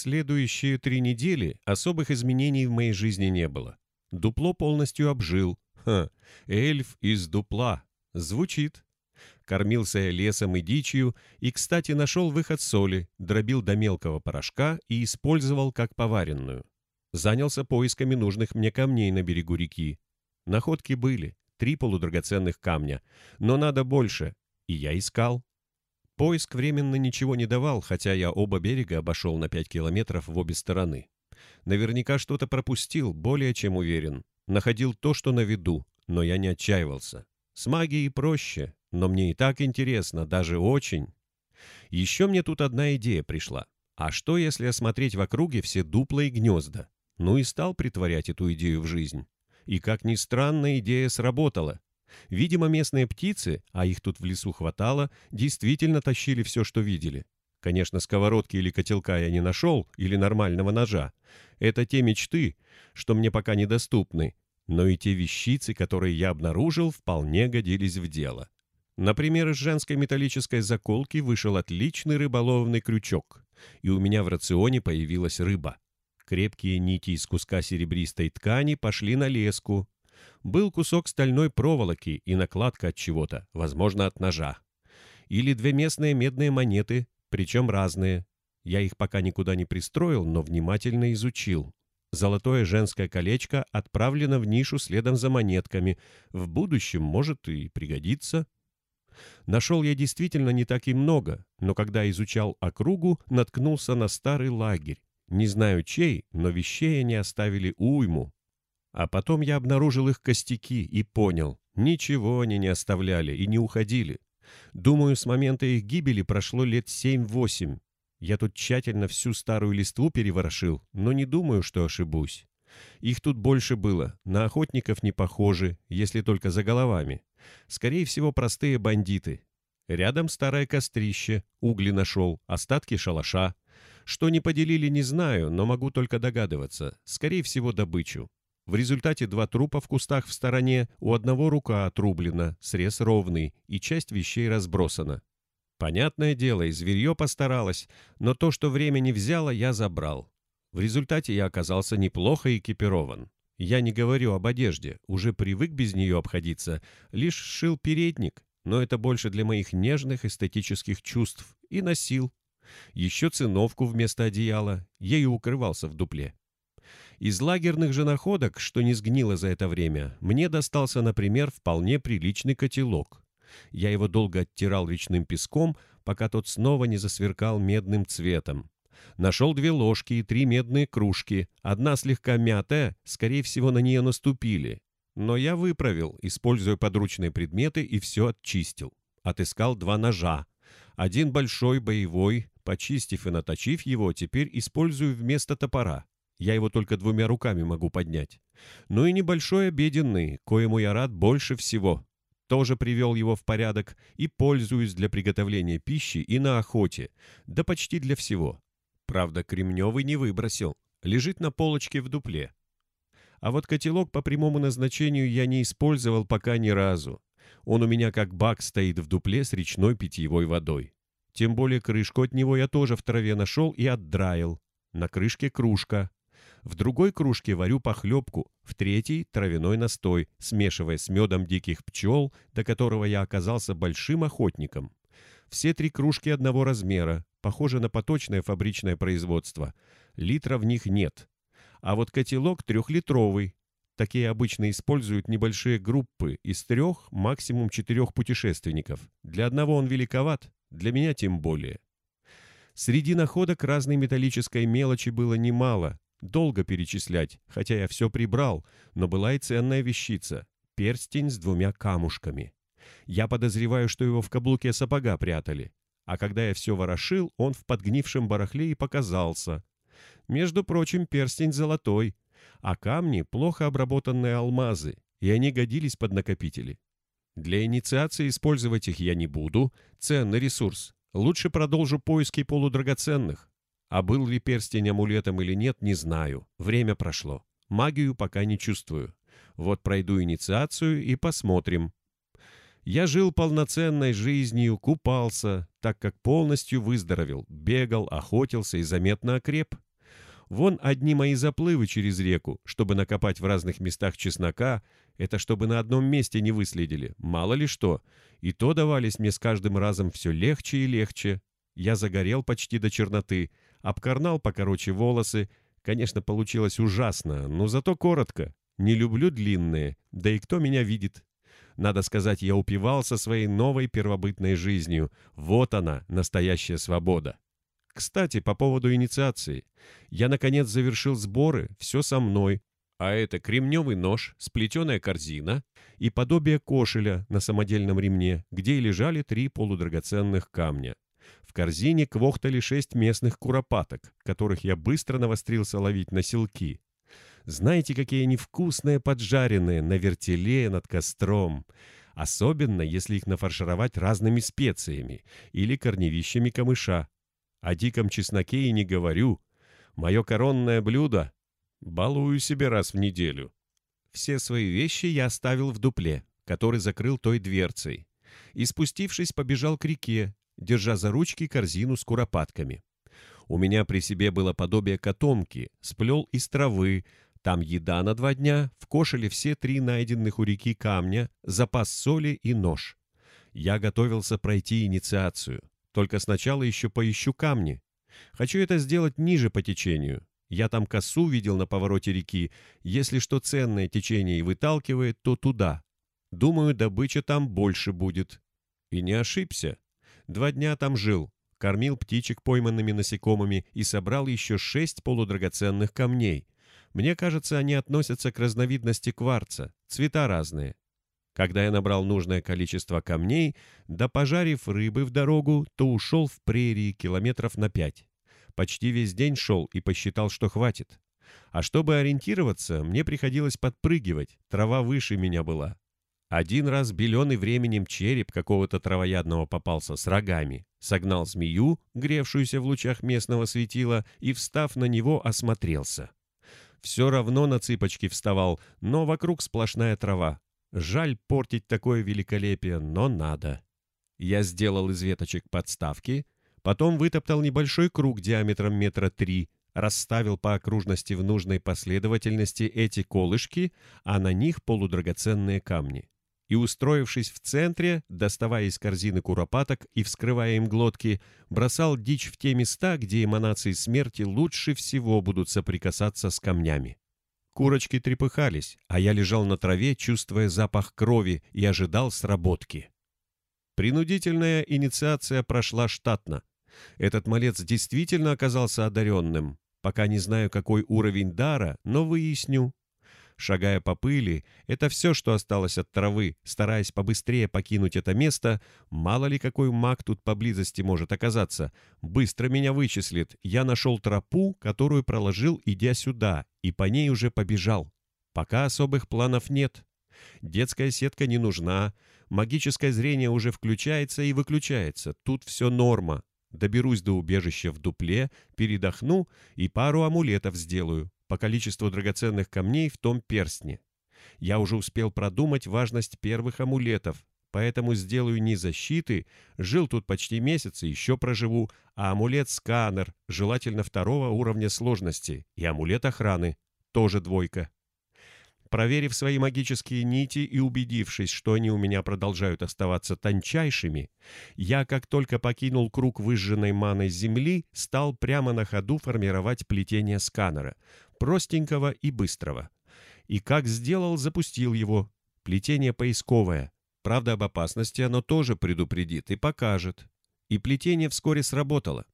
следующие три недели особых изменений в моей жизни не было. Дупло полностью обжил. Ха, эльф из дупла. Звучит. Кормился я лесом и дичью, и, кстати, нашел выход соли, дробил до мелкого порошка и использовал как поваренную. Занялся поисками нужных мне камней на берегу реки. Находки были, три полудрагоценных камня, но надо больше, и я искал. Поиск временно ничего не давал, хотя я оба берега обошел на пять километров в обе стороны. Наверняка что-то пропустил, более чем уверен. Находил то, что на виду, но я не отчаивался. С магией проще, но мне и так интересно, даже очень. Еще мне тут одна идея пришла. А что, если осмотреть в округе все дупла и гнезда? Ну и стал притворять эту идею в жизнь. И, как ни странно, идея сработала. Видимо, местные птицы, а их тут в лесу хватало, действительно тащили все, что видели. Конечно, сковородки или котелка я не нашел, или нормального ножа. Это те мечты, что мне пока недоступны. Но и те вещицы, которые я обнаружил, вполне годились в дело. Например, из женской металлической заколки вышел отличный рыболовный крючок, и у меня в рационе появилась рыба. Крепкие нити из куска серебристой ткани пошли на леску. Был кусок стальной проволоки и накладка от чего-то, возможно, от ножа. Или две местные медные монеты, причем разные. Я их пока никуда не пристроил, но внимательно изучил. Золотое женское колечко отправлено в нишу следом за монетками. В будущем может и пригодиться. Нашел я действительно не так и много, но когда изучал округу, наткнулся на старый лагерь. Не знаю чей, но вещей они оставили уйму. А потом я обнаружил их костяки и понял, ничего они не оставляли и не уходили. Думаю, с момента их гибели прошло лет семь-восемь. Я тут тщательно всю старую листву переворошил, но не думаю, что ошибусь. Их тут больше было, на охотников не похожи, если только за головами. Скорее всего, простые бандиты. Рядом старое кострище, угли нашел, остатки шалаша. Что не поделили, не знаю, но могу только догадываться. Скорее всего, добычу. В результате два трупа в кустах в стороне, у одного рука отрублена, срез ровный, и часть вещей разбросана. Понятное дело, и зверье постаралось, но то, что время не взяло, я забрал. В результате я оказался неплохо экипирован. Я не говорю об одежде, уже привык без нее обходиться, лишь шил передник, но это больше для моих нежных эстетических чувств, и носил. Еще циновку вместо одеяла, ею укрывался в дупле. Из лагерных же находок, что не сгнило за это время, мне достался, например, вполне приличный котелок. Я его долго оттирал речным песком, пока тот снова не засверкал медным цветом. Нашел две ложки и три медные кружки. Одна слегка мятая, скорее всего, на нее наступили. Но я выправил, используя подручные предметы, и все отчистил. Отыскал два ножа. Один большой боевой, почистив и наточив его, теперь использую вместо топора. Я его только двумя руками могу поднять. Ну и небольшой обеденный, коему я рад больше всего. Тоже привел его в порядок и пользуюсь для приготовления пищи и на охоте, да почти для всего. Правда, кремневый не выбросил. Лежит на полочке в дупле. А вот котелок по прямому назначению я не использовал пока ни разу. Он у меня как бак стоит в дупле с речной питьевой водой. Тем более крышку от него я тоже в траве нашел и отдраил. На крышке кружка. В другой кружке варю похлебку, в третьей — травяной настой, смешивая с медом диких пчел, до которого я оказался большим охотником. Все три кружки одного размера, похожи на поточное фабричное производство. Литра в них нет. А вот котелок трехлитровый. Такие обычно используют небольшие группы из трех, максимум четырех путешественников. Для одного он великоват, для меня тем более. Среди находок разной металлической мелочи было немало. Долго перечислять, хотя я все прибрал, но была и ценная вещица — перстень с двумя камушками. Я подозреваю, что его в каблуке сапога прятали. А когда я все ворошил, он в подгнившем барахле и показался. Между прочим, перстень золотой, а камни — плохо обработанные алмазы, и они годились под накопители. Для инициации использовать их я не буду, ценный ресурс. Лучше продолжу поиски полудрагоценных. А был ли перстень амулетом или нет, не знаю. Время прошло. Магию пока не чувствую. Вот пройду инициацию и посмотрим. Я жил полноценной жизнью, купался, так как полностью выздоровел, бегал, охотился и заметно окреп. Вон одни мои заплывы через реку, чтобы накопать в разных местах чеснока, это чтобы на одном месте не выследили, мало ли что. И то давались мне с каждым разом все легче и легче. Я загорел почти до черноты, обкорнал покороче волосы. Конечно, получилось ужасно, но зато коротко. Не люблю длинные, да и кто меня видит. Надо сказать, я упивался своей новой первобытной жизнью. Вот она, настоящая свобода. Кстати, по поводу инициации. Я, наконец, завершил сборы, все со мной. А это кремневый нож, сплетеная корзина и подобие кошеля на самодельном ремне, где и лежали три полудрагоценных камня. В корзине квохтали шесть местных куропаток, которых я быстро навострился ловить на селки. Знаете, какие они вкусные поджаренные на вертеле над костром. Особенно, если их нафаршировать разными специями или корневищами камыша. О диком чесноке и не говорю. Мое коронное блюдо. Балую себе раз в неделю. Все свои вещи я оставил в дупле, который закрыл той дверцей. И, спустившись, побежал к реке, держа за ручки корзину с куропатками. У меня при себе было подобие котомки, сплел из травы, там еда на два дня, в кошеле все три найденных у реки камня, запас соли и нож. Я готовился пройти инициацию. Только сначала еще поищу камни. Хочу это сделать ниже по течению. Я там косу видел на повороте реки. Если что ценное течение и выталкивает, то туда. Думаю, добыча там больше будет. И не ошибся. Два дня там жил, кормил птичек пойманными насекомыми и собрал еще шесть полудрагоценных камней. Мне кажется, они относятся к разновидности кварца, цвета разные. Когда я набрал нужное количество камней, да пожарив рыбы в дорогу, то ушел в прерии километров на пять. Почти весь день шел и посчитал, что хватит. А чтобы ориентироваться, мне приходилось подпрыгивать, трава выше меня была. Один раз беленый временем череп какого-то травоядного попался с рогами, согнал змею, гревшуюся в лучах местного светила, и, встав на него, осмотрелся. Все равно на цыпочки вставал, но вокруг сплошная трава. Жаль портить такое великолепие, но надо. Я сделал из веточек подставки, потом вытоптал небольшой круг диаметром метра три, расставил по окружности в нужной последовательности эти колышки, а на них полудрагоценные камни и, устроившись в центре, доставая из корзины куропаток и вскрывая им глотки, бросал дичь в те места, где эманации смерти лучше всего будут соприкасаться с камнями. Курочки трепыхались, а я лежал на траве, чувствуя запах крови, и ожидал сработки. Принудительная инициация прошла штатно. Этот малец действительно оказался одаренным. Пока не знаю, какой уровень дара, но выясню шагая по пыли, это все, что осталось от травы, стараясь побыстрее покинуть это место, мало ли какой маг тут поблизости может оказаться, быстро меня вычислит, я нашел тропу, которую проложил, идя сюда, и по ней уже побежал. Пока особых планов нет. Детская сетка не нужна, магическое зрение уже включается и выключается, тут все норма. Доберусь до убежища в дупле, передохну и пару амулетов сделаю по количеству драгоценных камней в том перстне. Я уже успел продумать важность первых амулетов, поэтому сделаю не защиты, жил тут почти месяц и еще проживу, а амулет-сканер, желательно второго уровня сложности, и амулет охраны, тоже двойка. Проверив свои магические нити и убедившись, что они у меня продолжают оставаться тончайшими, я, как только покинул круг выжженной маной земли, стал прямо на ходу формировать плетение сканера, простенького и быстрого. И как сделал, запустил его. Плетение поисковое. Правда, об опасности оно тоже предупредит и покажет. И плетение вскоре сработало.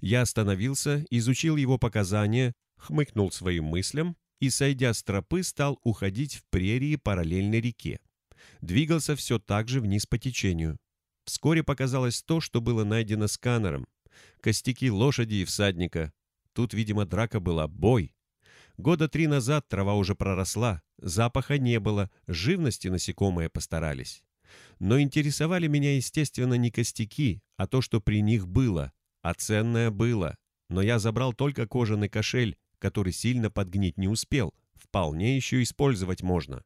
Я остановился, изучил его показания, хмыкнул своим мыслям и, сойдя с тропы, стал уходить в прерии параллельной реке. Двигался все так же вниз по течению. Вскоре показалось то, что было найдено сканером. Костяки лошади и всадника. Тут, видимо, драка была, бой. Года три назад трава уже проросла, запаха не было, живности насекомые постарались. Но интересовали меня, естественно, не костяки, а то, что при них было, а ценное было. Но я забрал только кожаный кошель, который сильно подгнить не успел, вполне еще использовать можно.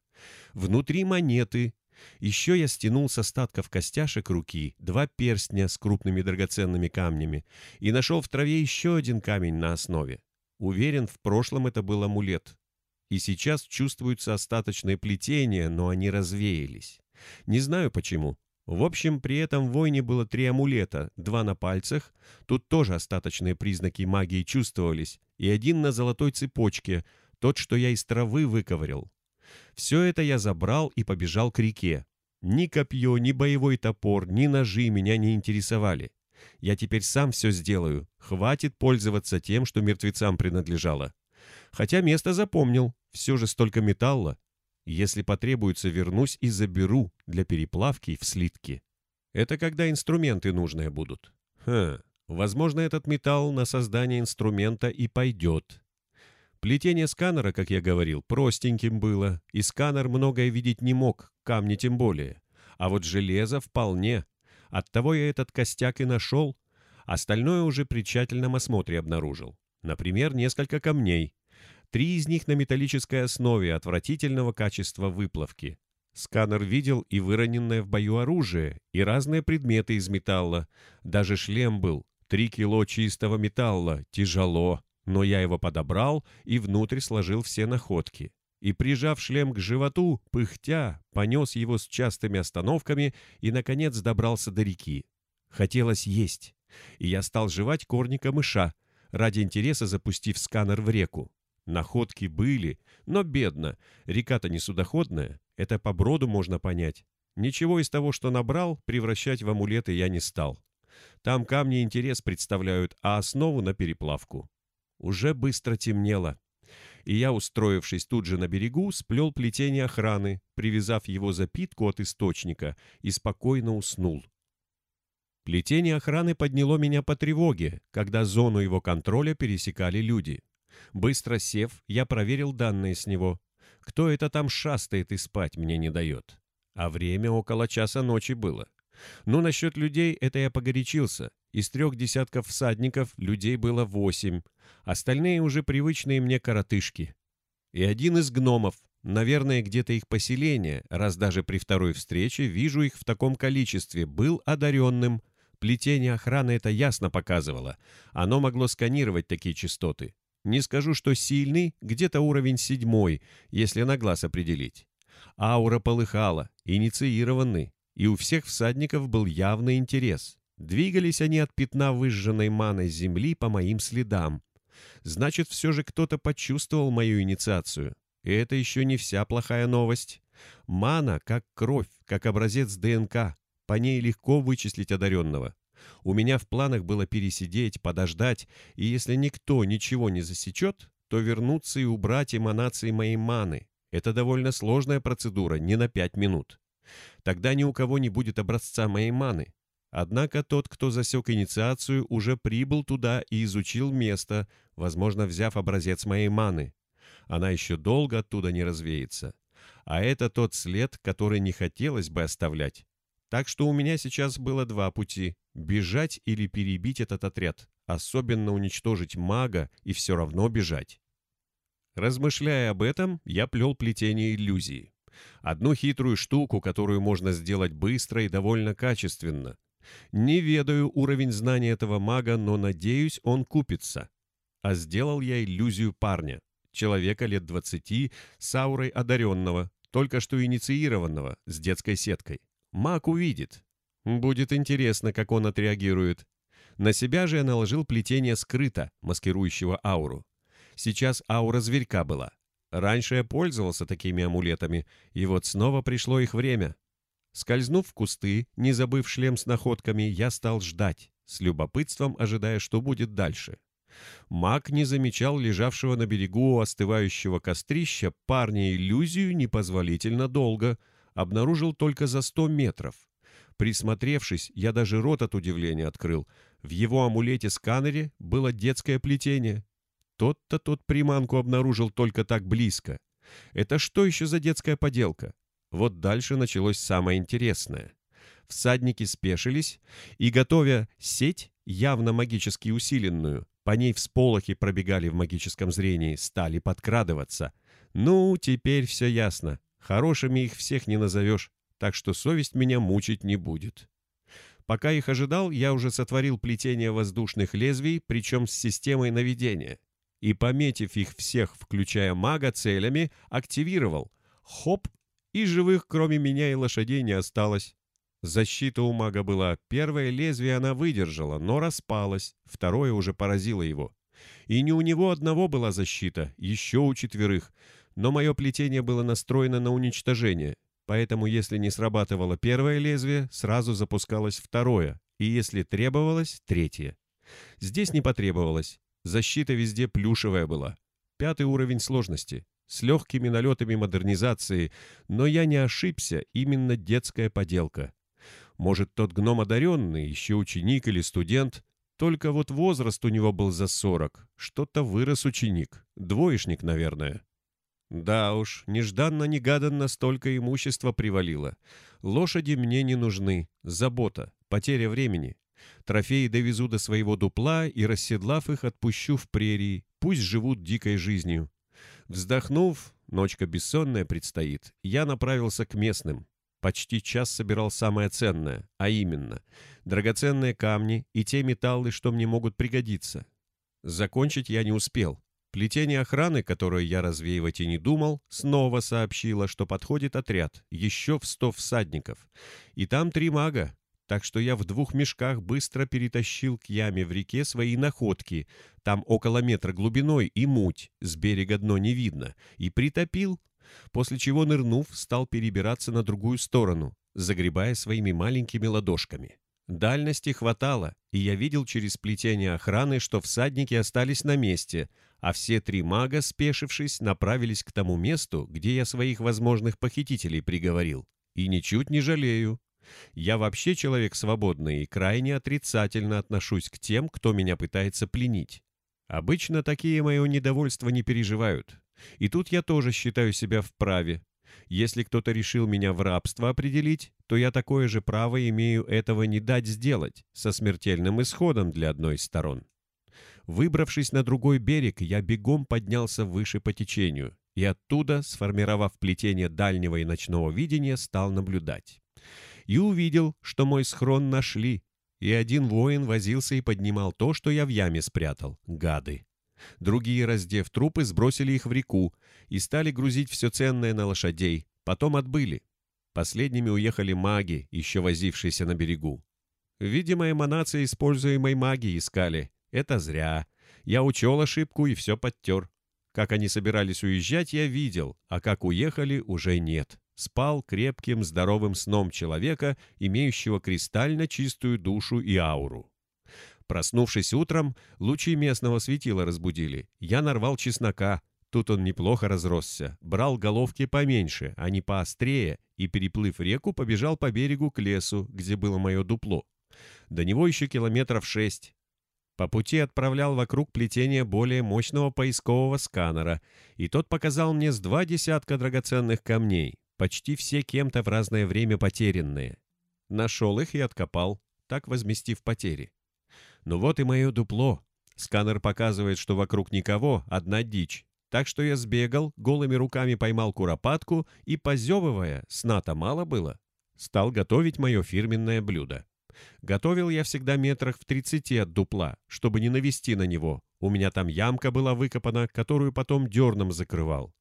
Внутри монеты. Еще я стянул с остатков костяшек руки два перстня с крупными драгоценными камнями и нашел в траве еще один камень на основе. Уверен, в прошлом это был амулет. И сейчас чувствуются остаточные плетения, но они развеялись. Не знаю почему. В общем, при этом войне было три амулета, два на пальцах, тут тоже остаточные признаки магии чувствовались, и один на золотой цепочке, тот, что я из травы выковырял. Все это я забрал и побежал к реке. Ни копье, ни боевой топор, ни ножи меня не интересовали. Я теперь сам все сделаю. Хватит пользоваться тем, что мертвецам принадлежало. Хотя место запомнил. Все же столько металла. Если потребуется, вернусь и заберу для переплавки в слитки. Это когда инструменты нужные будут. Хм, возможно, этот металл на создание инструмента и пойдет. Плетение сканера, как я говорил, простеньким было, и сканер многое видеть не мог, камни тем более. А вот железо вполне. Оттого я этот костяк и нашел. Остальное уже при тщательном осмотре обнаружил. Например, несколько камней. Три из них на металлической основе отвратительного качества выплавки. Сканер видел и выроненное в бою оружие, и разные предметы из металла. Даже шлем был. Три кило чистого металла. Тяжело. Но я его подобрал и внутрь сложил все находки и, прижав шлем к животу, пыхтя, понес его с частыми остановками и, наконец, добрался до реки. Хотелось есть, и я стал жевать корника мыша, ради интереса запустив сканер в реку. Находки были, но бедно, река-то не судоходная, это по броду можно понять. Ничего из того, что набрал, превращать в амулеты я не стал. Там камни интерес представляют, а основу на переплавку. Уже быстро темнело и я, устроившись тут же на берегу, сплел плетение охраны, привязав его запитку от источника, и спокойно уснул. Плетение охраны подняло меня по тревоге, когда зону его контроля пересекали люди. Быстро сев, я проверил данные с него. Кто это там шастает и спать мне не дает? А время около часа ночи было. Ну, насчет людей это я погорячился. Из трех десятков всадников людей было восемь, остальные уже привычные мне коротышки. И один из гномов, наверное, где-то их поселение, раз даже при второй встрече вижу их в таком количестве, был одаренным. Плетение охраны это ясно показывало. Оно могло сканировать такие частоты. Не скажу, что сильный, где-то уровень седьмой, если на глаз определить. Аура полыхала, инициированный, и у всех всадников был явный интерес. Двигались они от пятна выжженной маной земли по моим следам. Значит, все же кто-то почувствовал мою инициацию. И это еще не вся плохая новость. Мана, как кровь, как образец ДНК. По ней легко вычислить одаренного. У меня в планах было пересидеть, подождать, и если никто ничего не засечет, то вернуться и убрать эманации моей маны. Это довольно сложная процедура, не на пять минут. Тогда ни у кого не будет образца моей маны. Однако тот, кто засек инициацию, уже прибыл туда и изучил место, возможно, взяв образец моей маны. Она еще долго оттуда не развеется. А это тот след, который не хотелось бы оставлять. Так что у меня сейчас было два пути — бежать или перебить этот отряд, особенно уничтожить мага и все равно бежать. Размышляя об этом, я плел плетение иллюзии. Одну хитрую штуку, которую можно сделать быстро и довольно качественно — не ведаю уровень знания этого мага, но надеюсь, он купится. А сделал я иллюзию парня, человека лет двадцати, с аурой одаренного, только что инициированного, с детской сеткой. Маг увидит. Будет интересно, как он отреагирует. На себя же я наложил плетение скрыто, маскирующего ауру. Сейчас аура зверька была. Раньше я пользовался такими амулетами, и вот снова пришло их время. Скользнув в кусты, не забыв шлем с находками, я стал ждать, с любопытством ожидая, что будет дальше. Маг не замечал лежавшего на берегу остывающего кострища парня иллюзию непозволительно долго, обнаружил только за сто метров. Присмотревшись, я даже рот от удивления открыл. В его амулете-сканере было детское плетение. Тот-то тот приманку обнаружил только так близко. Это что еще за детская поделка? Вот дальше началось самое интересное. Всадники спешились и, готовя сеть, явно магически усиленную, по ней всполохи пробегали в магическом зрении, стали подкрадываться. Ну, теперь все ясно. Хорошими их всех не назовешь, так что совесть меня мучить не будет. Пока их ожидал, я уже сотворил плетение воздушных лезвий, причем с системой наведения. И, пометив их всех, включая мага, целями, активировал. Хоп! И живых, кроме меня и лошадей, не осталось. Защита у мага была. Первое лезвие она выдержала, но распалась. Второе уже поразило его. И не у него одного была защита, еще у четверых. Но мое плетение было настроено на уничтожение. Поэтому, если не срабатывало первое лезвие, сразу запускалось второе. И если требовалось, третье. Здесь не потребовалось. Защита везде плюшевая была. Пятый уровень сложности. С легкими налетами модернизации. Но я не ошибся, именно детская поделка. Может, тот гном одаренный, еще ученик или студент. Только вот возраст у него был за сорок. Что-то вырос ученик. Двоечник, наверное. Да уж, нежданно-негаданно столько имущества привалило. Лошади мне не нужны. Забота, потеря времени. Трофеи довезу до своего дупла и, расседлав их, отпущу в прерии. Пусть живут дикой жизнью. Вздохнув, ночка бессонная предстоит, я направился к местным. Почти час собирал самое ценное, а именно драгоценные камни и те металлы, что мне могут пригодиться. Закончить я не успел. Плетение охраны, которое я развеивать и не думал, снова сообщило, что подходит отряд, еще в сто всадников. И там три мага, так что я в двух мешках быстро перетащил к яме в реке свои находки, там около метра глубиной и муть, с берега дно не видно, и притопил, после чего, нырнув, стал перебираться на другую сторону, загребая своими маленькими ладошками. Дальности хватало, и я видел через плетение охраны, что всадники остались на месте, а все три мага, спешившись, направились к тому месту, где я своих возможных похитителей приговорил. И ничуть не жалею. Я вообще человек свободный и крайне отрицательно отношусь к тем, кто меня пытается пленить. Обычно такие мое недовольство не переживают. И тут я тоже считаю себя вправе. Если кто-то решил меня в рабство определить, то я такое же право имею этого не дать сделать, со смертельным исходом для одной из сторон. Выбравшись на другой берег, я бегом поднялся выше по течению и оттуда, сформировав плетение дальнего и ночного видения, стал наблюдать и увидел, что мой схрон нашли, и один воин возился и поднимал то, что я в яме спрятал, гады. Другие, раздев трупы, сбросили их в реку и стали грузить все ценное на лошадей, потом отбыли. Последними уехали маги, еще возившиеся на берегу. Видимо, эманации используемой магии искали. Это зря. Я учел ошибку и все подтер. Как они собирались уезжать, я видел, а как уехали, уже нет спал крепким, здоровым сном человека, имеющего кристально чистую душу и ауру. Проснувшись утром, лучи местного светила разбудили. Я нарвал чеснока. Тут он неплохо разросся. Брал головки поменьше, а не поострее, и, переплыв реку, побежал по берегу к лесу, где было мое дупло. До него еще километров шесть. По пути отправлял вокруг плетения более мощного поискового сканера, и тот показал мне с два десятка драгоценных камней, почти все кем-то в разное время потерянные. Нашел их и откопал, так возместив потери. Ну вот и мое дупло. Сканер показывает, что вокруг никого, одна дичь. Так что я сбегал, голыми руками поймал куропатку и, позевывая, сна-то мало было, стал готовить мое фирменное блюдо. Готовил я всегда метрах в тридцати от дупла, чтобы не навести на него. У меня там ямка была выкопана, которую потом дерном закрывал.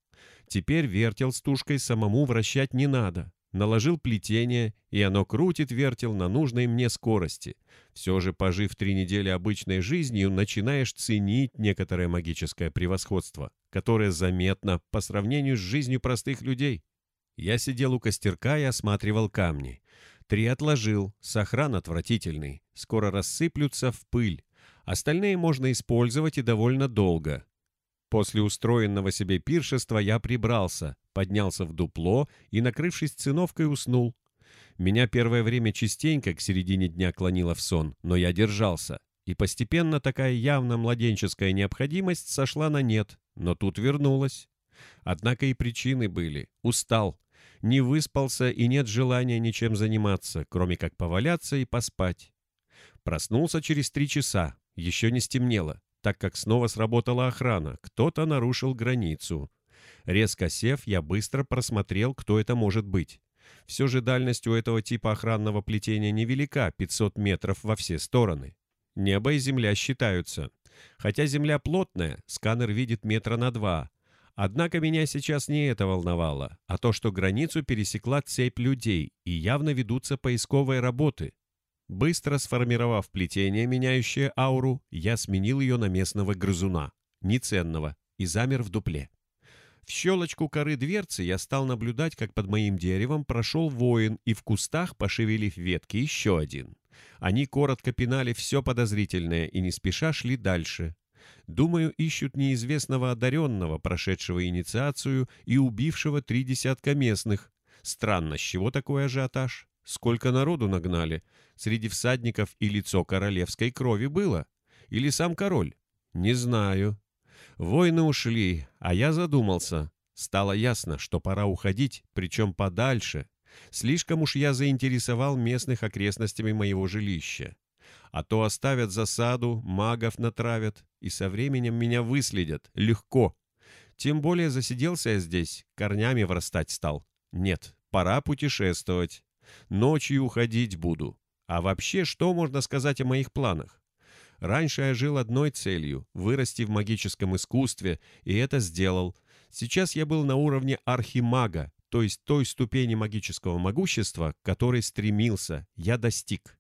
Теперь вертел с тушкой самому вращать не надо. Наложил плетение, и оно крутит вертел на нужной мне скорости. Все же, пожив три недели обычной жизнью, начинаешь ценить некоторое магическое превосходство, которое заметно по сравнению с жизнью простых людей. Я сидел у костерка и осматривал камни. Три отложил, сохран отвратительный, скоро рассыплются в пыль. Остальные можно использовать и довольно долго. После устроенного себе пиршества я прибрался, поднялся в дупло и, накрывшись циновкой, уснул. Меня первое время частенько к середине дня клонило в сон, но я держался. И постепенно такая явно младенческая необходимость сошла на нет, но тут вернулась. Однако и причины были. Устал. Не выспался и нет желания ничем заниматься, кроме как поваляться и поспать. Проснулся через три часа. Еще не стемнело так как снова сработала охрана, кто-то нарушил границу. Резко сев, я быстро просмотрел, кто это может быть. Все же дальность у этого типа охранного плетения невелика, 500 метров во все стороны. Небо и земля считаются. Хотя земля плотная, сканер видит метра на два. Однако меня сейчас не это волновало, а то, что границу пересекла цепь людей и явно ведутся поисковые работы. Быстро сформировав плетение, меняющее ауру, я сменил ее на местного грызуна, неценного, и замер в дупле. В щелочку коры дверцы я стал наблюдать, как под моим деревом прошел воин, и в кустах, пошевелив ветки, еще один. Они коротко пинали все подозрительное и не спеша шли дальше. Думаю, ищут неизвестного одаренного, прошедшего инициацию и убившего три десятка местных. Странно, с чего такой ажиотаж? Сколько народу нагнали? Среди всадников и лицо королевской крови было? Или сам король? Не знаю. Воины ушли, а я задумался. Стало ясно, что пора уходить, причем подальше. Слишком уж я заинтересовал местных окрестностями моего жилища. А то оставят засаду, магов натравят, и со временем меня выследят. Легко. Тем более засиделся я здесь, корнями врастать стал. Нет, пора путешествовать. Ночью уходить буду. А вообще, что можно сказать о моих планах? Раньше я жил одной целью – вырасти в магическом искусстве, и это сделал. Сейчас я был на уровне архимага, то есть той ступени магического могущества, к которой стремился, я достиг.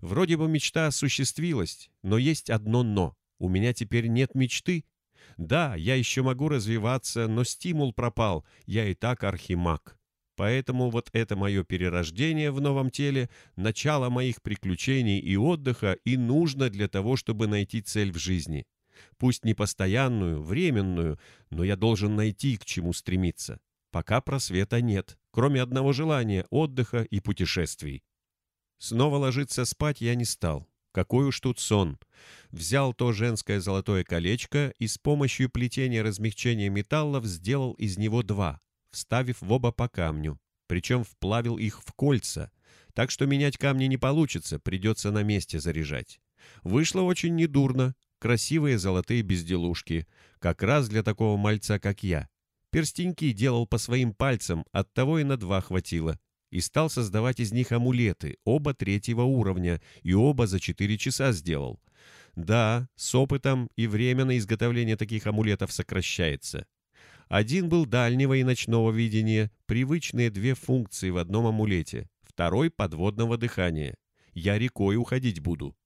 Вроде бы мечта осуществилась, но есть одно «но». У меня теперь нет мечты. Да, я еще могу развиваться, но стимул пропал, я и так архимаг. Поэтому вот это мое перерождение в новом теле, начало моих приключений и отдыха и нужно для того, чтобы найти цель в жизни. Пусть не постоянную, временную, но я должен найти, к чему стремиться. Пока просвета нет, кроме одного желания – отдыха и путешествий. Снова ложиться спать я не стал. Какой уж тут сон. Взял то женское золотое колечко и с помощью плетения размягчения металлов сделал из него два – вставив в оба по камню, причем вплавил их в кольца, так что менять камни не получится, придется на месте заряжать. Вышло очень недурно, красивые золотые безделушки, как раз для такого мальца, как я. Перстеньки делал по своим пальцам, оттого и на два хватило. И стал создавать из них амулеты, оба третьего уровня, и оба за четыре часа сделал. Да, с опытом и время на изготовление таких амулетов сокращается. Один был дальнего и ночного видения, привычные две функции в одном амулете, второй — подводного дыхания. Я рекой уходить буду.